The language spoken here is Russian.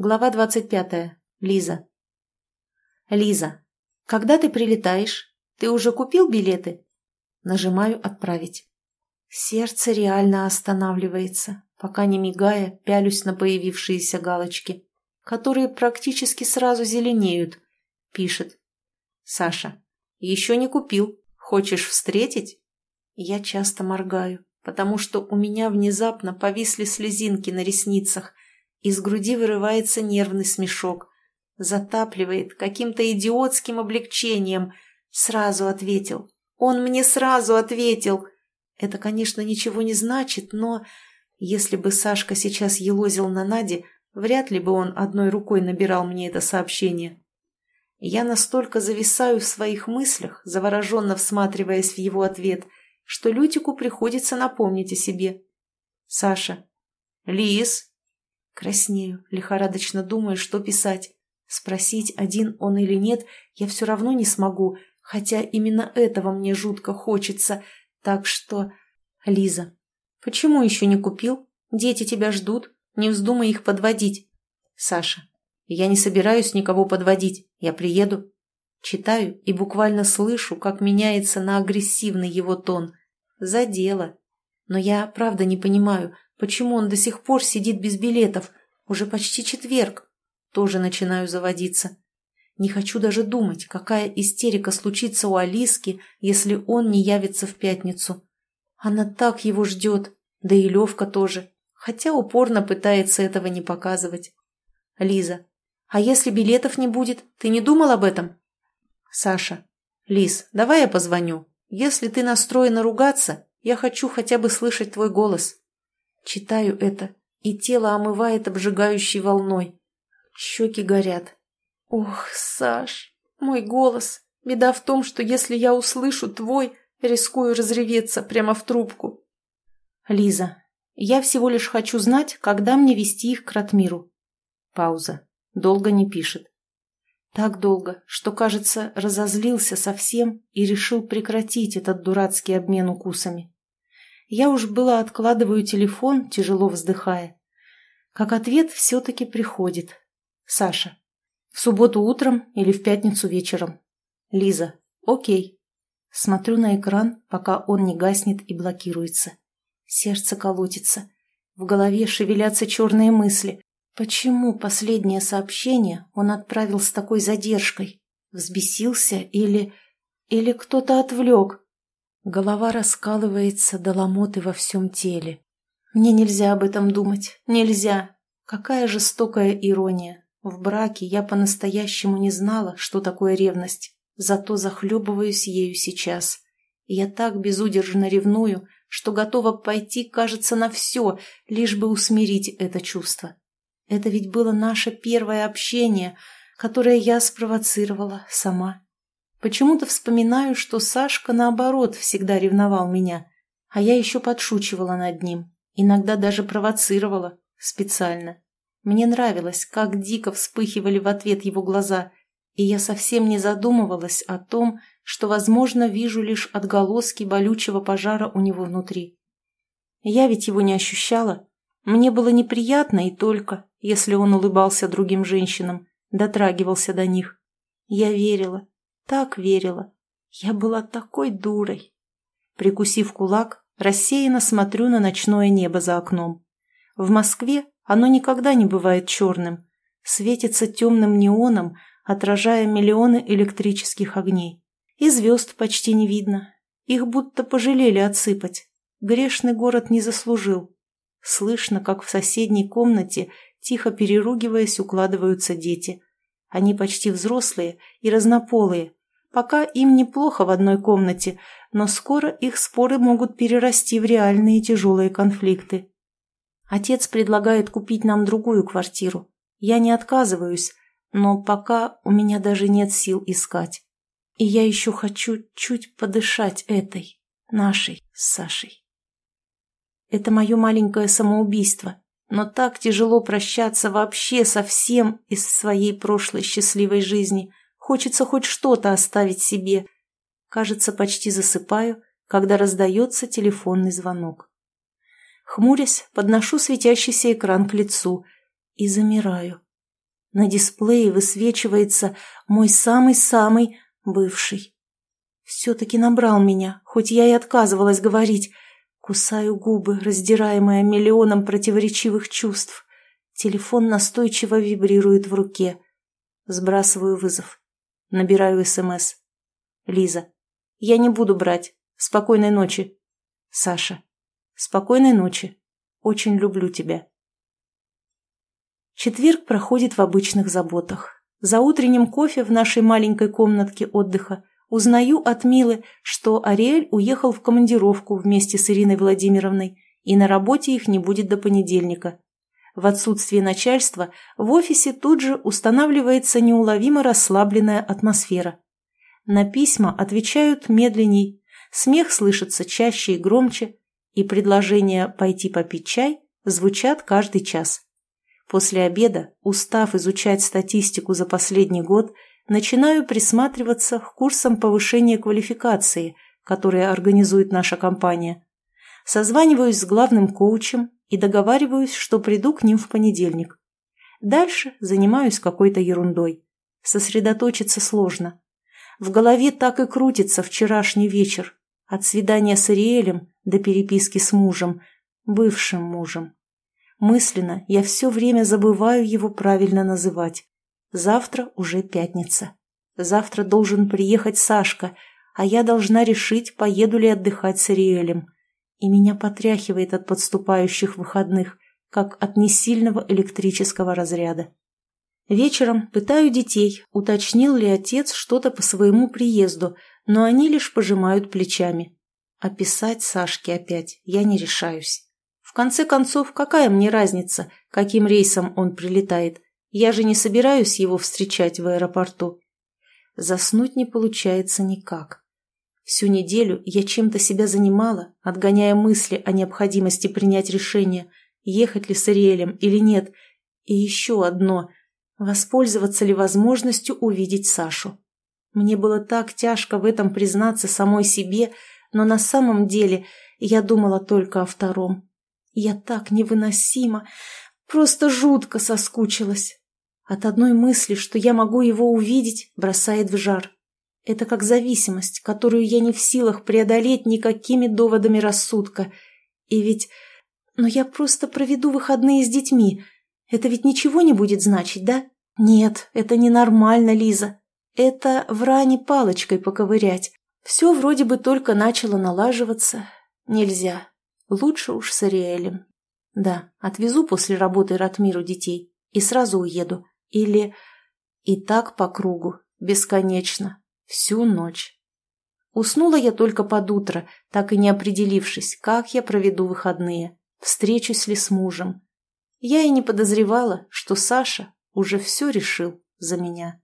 Глава двадцать пятая. Лиза. Лиза. Когда ты прилетаешь? Ты уже купил билеты? Нажимаю «Отправить». Сердце реально останавливается, пока не мигая, пялюсь на появившиеся галочки, которые практически сразу зеленеют. Пишет. Саша. Еще не купил. Хочешь встретить? Я часто моргаю, потому что у меня внезапно повисли слезинки на ресницах, из груди вырывается нервный смешок. Затапливает каким-то идиотским облегчением. Сразу ответил. Он мне сразу ответил. Это, конечно, ничего не значит, но... Если бы Сашка сейчас елозил на Наде, вряд ли бы он одной рукой набирал мне это сообщение. Я настолько зависаю в своих мыслях, завороженно всматриваясь в его ответ, что Лютику приходится напомнить о себе. Саша. «Лис!» Краснею, лихорадочно думаю, что писать. Спросить, один он или нет, я все равно не смогу, хотя именно этого мне жутко хочется. Так что... Лиза. Почему еще не купил? Дети тебя ждут. Не вздумай их подводить. Саша. Я не собираюсь никого подводить. Я приеду. Читаю и буквально слышу, как меняется на агрессивный его тон. За дело. Но я правда не понимаю, Почему он до сих пор сидит без билетов? Уже почти четверг. Тоже начинаю заводиться. Не хочу даже думать, какая истерика случится у Алиски, если он не явится в пятницу. Она так его ждет, да и Левка тоже, хотя упорно пытается этого не показывать. Лиза. А если билетов не будет, ты не думал об этом? Саша. Лиз, давай я позвоню. Если ты настроена ругаться, я хочу хотя бы слышать твой голос. Читаю это, и тело омывает обжигающей волной. Щеки горят. Ох, Саш, мой голос. Беда в том, что если я услышу твой, рискую разреветься прямо в трубку. Лиза, я всего лишь хочу знать, когда мне вести их к Ратмиру. Пауза. Долго не пишет. Так долго, что, кажется, разозлился совсем и решил прекратить этот дурацкий обмен укусами. Я уж было откладываю телефон, тяжело вздыхая. Как ответ все-таки приходит. Саша. В субботу утром или в пятницу вечером. Лиза. Окей. Смотрю на экран, пока он не гаснет и блокируется. Сердце колотится. В голове шевелятся черные мысли. Почему последнее сообщение он отправил с такой задержкой? Взбесился или... Или кто-то отвлек? Голова раскалывается до ломоты во всем теле. Мне нельзя об этом думать. Нельзя. Какая жестокая ирония. В браке я по-настоящему не знала, что такое ревность. Зато захлебываюсь ею сейчас. я так безудержно ревную, что готова пойти, кажется, на все, лишь бы усмирить это чувство. Это ведь было наше первое общение, которое я спровоцировала сама. Почему-то вспоминаю, что Сашка, наоборот, всегда ревновал меня, а я еще подшучивала над ним, иногда даже провоцировала, специально. Мне нравилось, как дико вспыхивали в ответ его глаза, и я совсем не задумывалась о том, что, возможно, вижу лишь отголоски болючего пожара у него внутри. Я ведь его не ощущала. Мне было неприятно и только, если он улыбался другим женщинам, дотрагивался до них. Я верила, так верила. Я была такой дурой. Прикусив кулак, рассеянно смотрю на ночное небо за окном. В Москве оно никогда не бывает черным. Светится темным неоном, отражая миллионы электрических огней. И звезд почти не видно. Их будто пожалели отсыпать. Грешный город не заслужил. Слышно, как в соседней комнате, тихо переругиваясь, укладываются дети. Они почти взрослые и разнополые, Пока им неплохо в одной комнате, но скоро их споры могут перерасти в реальные тяжелые конфликты. Отец предлагает купить нам другую квартиру. Я не отказываюсь, но пока у меня даже нет сил искать. И я еще хочу чуть подышать этой, нашей, с Сашей. Это мое маленькое самоубийство, но так тяжело прощаться вообще со всем из своей прошлой счастливой жизни – Хочется хоть что-то оставить себе. Кажется, почти засыпаю, когда раздается телефонный звонок. Хмурясь, подношу светящийся экран к лицу и замираю. На дисплее высвечивается мой самый-самый бывший. Все-таки набрал меня, хоть я и отказывалась говорить. Кусаю губы, раздираемая миллионом противоречивых чувств. Телефон настойчиво вибрирует в руке. Сбрасываю вызов. Набираю СМС. Лиза. Я не буду брать. Спокойной ночи. Саша. Спокойной ночи. Очень люблю тебя. Четверг проходит в обычных заботах. За утренним кофе в нашей маленькой комнатке отдыха узнаю от Милы, что Ариэль уехал в командировку вместе с Ириной Владимировной, и на работе их не будет до понедельника. В отсутствие начальства в офисе тут же устанавливается неуловимо расслабленная атмосфера. На письма отвечают медленней, смех слышится чаще и громче, и предложения пойти попить чай звучат каждый час. После обеда, устав изучать статистику за последний год, начинаю присматриваться к курсам повышения квалификации, которые организует наша компания. Созваниваюсь с главным коучем и договариваюсь, что приду к ним в понедельник. Дальше занимаюсь какой-то ерундой. Сосредоточиться сложно. В голове так и крутится вчерашний вечер. От свидания с Ириэлем до переписки с мужем, бывшим мужем. Мысленно я все время забываю его правильно называть. Завтра уже пятница. Завтра должен приехать Сашка, а я должна решить, поеду ли отдыхать с Ариэлем. И меня потряхивает от подступающих выходных, как от несильного электрического разряда. Вечером пытаю детей, уточнил ли отец что-то по своему приезду, но они лишь пожимают плечами. Описать Сашке опять я не решаюсь. В конце концов, какая мне разница, каким рейсом он прилетает? Я же не собираюсь его встречать в аэропорту. Заснуть не получается никак. Всю неделю я чем-то себя занимала, отгоняя мысли о необходимости принять решение, ехать ли с Ариэлем или нет. И еще одно – воспользоваться ли возможностью увидеть Сашу. Мне было так тяжко в этом признаться самой себе, но на самом деле я думала только о втором. Я так невыносимо, просто жутко соскучилась. От одной мысли, что я могу его увидеть, бросает в жар. Это как зависимость, которую я не в силах преодолеть никакими доводами рассудка. И ведь... Но я просто проведу выходные с детьми. Это ведь ничего не будет значить, да? Нет, это ненормально, Лиза. Это в ране палочкой поковырять. Все вроде бы только начало налаживаться. Нельзя. Лучше уж с Ариэлем. Да, отвезу после работы Ратмиру детей и сразу уеду. Или... И так по кругу, бесконечно, всю ночь. Уснула я только под утро, так и не определившись, как я проведу выходные, встречусь ли с мужем. Я и не подозревала, что Саша уже все решил за меня.